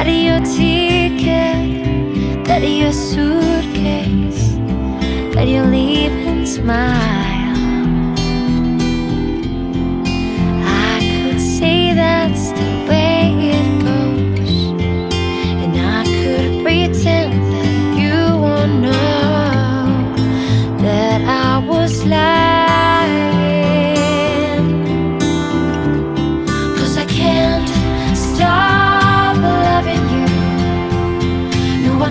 Out of your ticket, out of your suitcase, but you're leaving smile.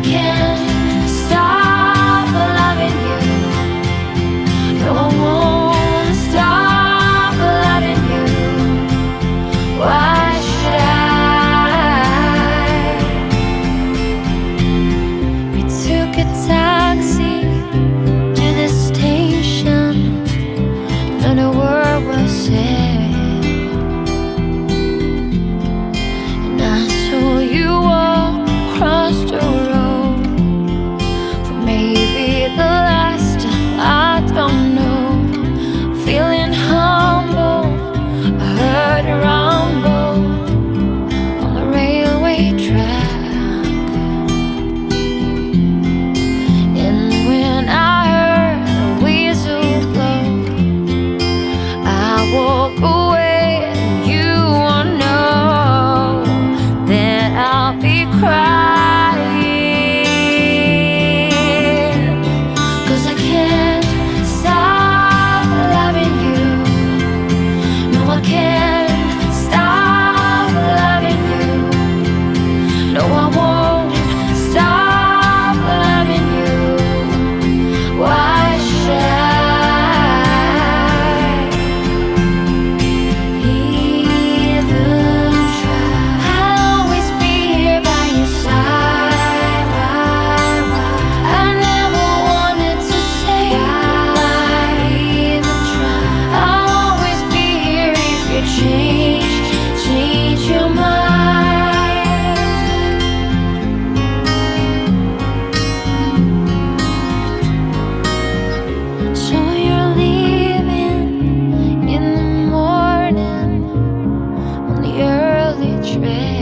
can. train.